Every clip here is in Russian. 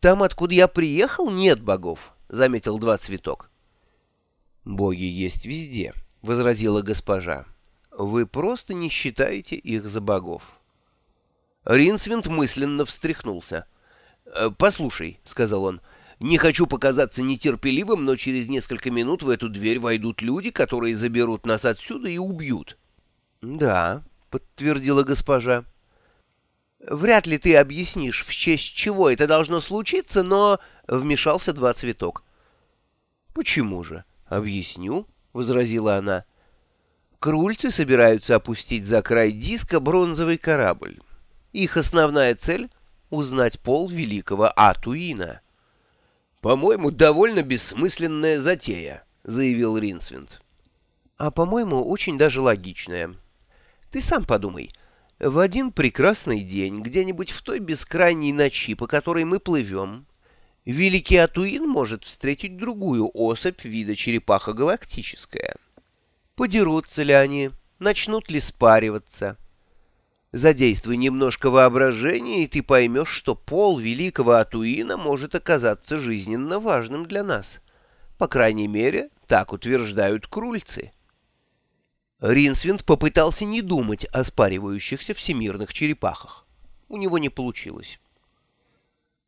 Там, откуда я приехал, нет богов, — заметил два цветок. Боги есть везде, — возразила госпожа. Вы просто не считаете их за богов. Ринсвинд мысленно встряхнулся. «Э, «Послушай», — сказал он, — «не хочу показаться нетерпеливым, но через несколько минут в эту дверь войдут люди, которые заберут нас отсюда и убьют». «Да», — подтвердила госпожа. «Вряд ли ты объяснишь, в честь чего это должно случиться, но...» — вмешался два цветок. «Почему же? Объясню», — возразила она. «Крульцы собираются опустить за край диска бронзовый корабль. Их основная цель — узнать пол великого Атуина». «По-моему, довольно бессмысленная затея», — заявил Ринсвинд. «А, по-моему, очень даже логичная. Ты сам подумай». В один прекрасный день, где-нибудь в той бескрайней ночи, по которой мы плывем, великий Атуин может встретить другую особь вида черепаха галактическая. Подерутся ли они, начнут ли спариваться? Задействуй немножко воображения, и ты поймешь, что пол великого Атуина может оказаться жизненно важным для нас. По крайней мере, так утверждают крульцы. Ринсвинд попытался не думать о спаривающихся всемирных черепахах. У него не получилось.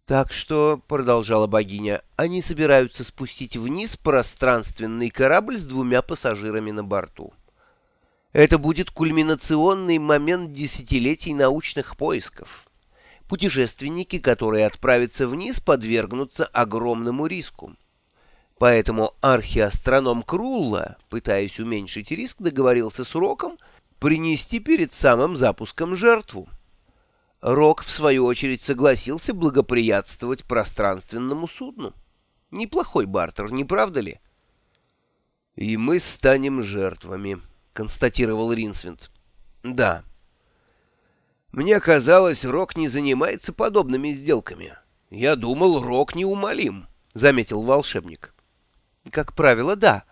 «Так что», — продолжала богиня, — «они собираются спустить вниз пространственный корабль с двумя пассажирами на борту. Это будет кульминационный момент десятилетий научных поисков. Путешественники, которые отправятся вниз, подвергнутся огромному риску. Поэтому архиастроном Крулла, пытаясь уменьшить риск, договорился с Роком принести перед самым запуском жертву. Рок, в свою очередь, согласился благоприятствовать пространственному судну. Неплохой бартер, не правда ли? — И мы станем жертвами, — констатировал Ринсвинд. — Да. Мне казалось, Рок не занимается подобными сделками. Я думал, Рок неумолим, — заметил волшебник. Как правило, да.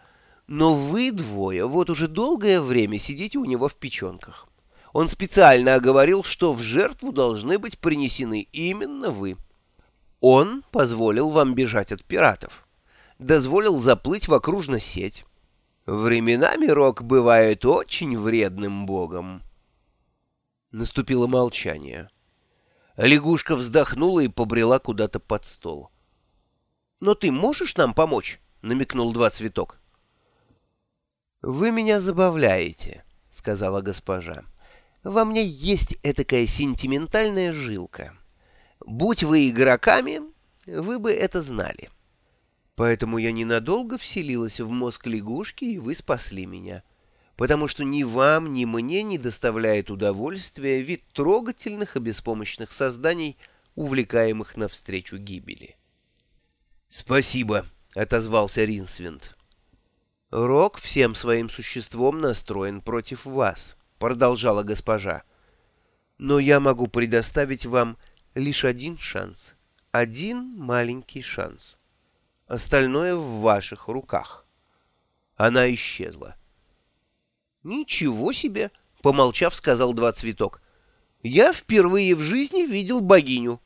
Но вы двое вот уже долгое время сидите у него в печенках. Он специально оговорил, что в жертву должны быть принесены именно вы. Он позволил вам бежать от пиратов. Дозволил заплыть в окружную сеть. Временами Рок бывает очень вредным богом. Наступило молчание. Лягушка вздохнула и побрела куда-то под стол. «Но ты можешь нам помочь?» — намекнул два цветок. «Вы меня забавляете», — сказала госпожа. «Во мне есть этакая сентиментальная жилка. Будь вы игроками, вы бы это знали. Поэтому я ненадолго вселилась в мозг лягушки, и вы спасли меня. Потому что ни вам, ни мне не доставляет удовольствия вид трогательных и беспомощных созданий, увлекаемых навстречу гибели». «Спасибо», — отозвался Ринсвинд. «Рок всем своим существом настроен против вас», — продолжала госпожа. «Но я могу предоставить вам лишь один шанс. Один маленький шанс. Остальное в ваших руках». Она исчезла. «Ничего себе!» — помолчав, сказал два цветок. «Я впервые в жизни видел богиню».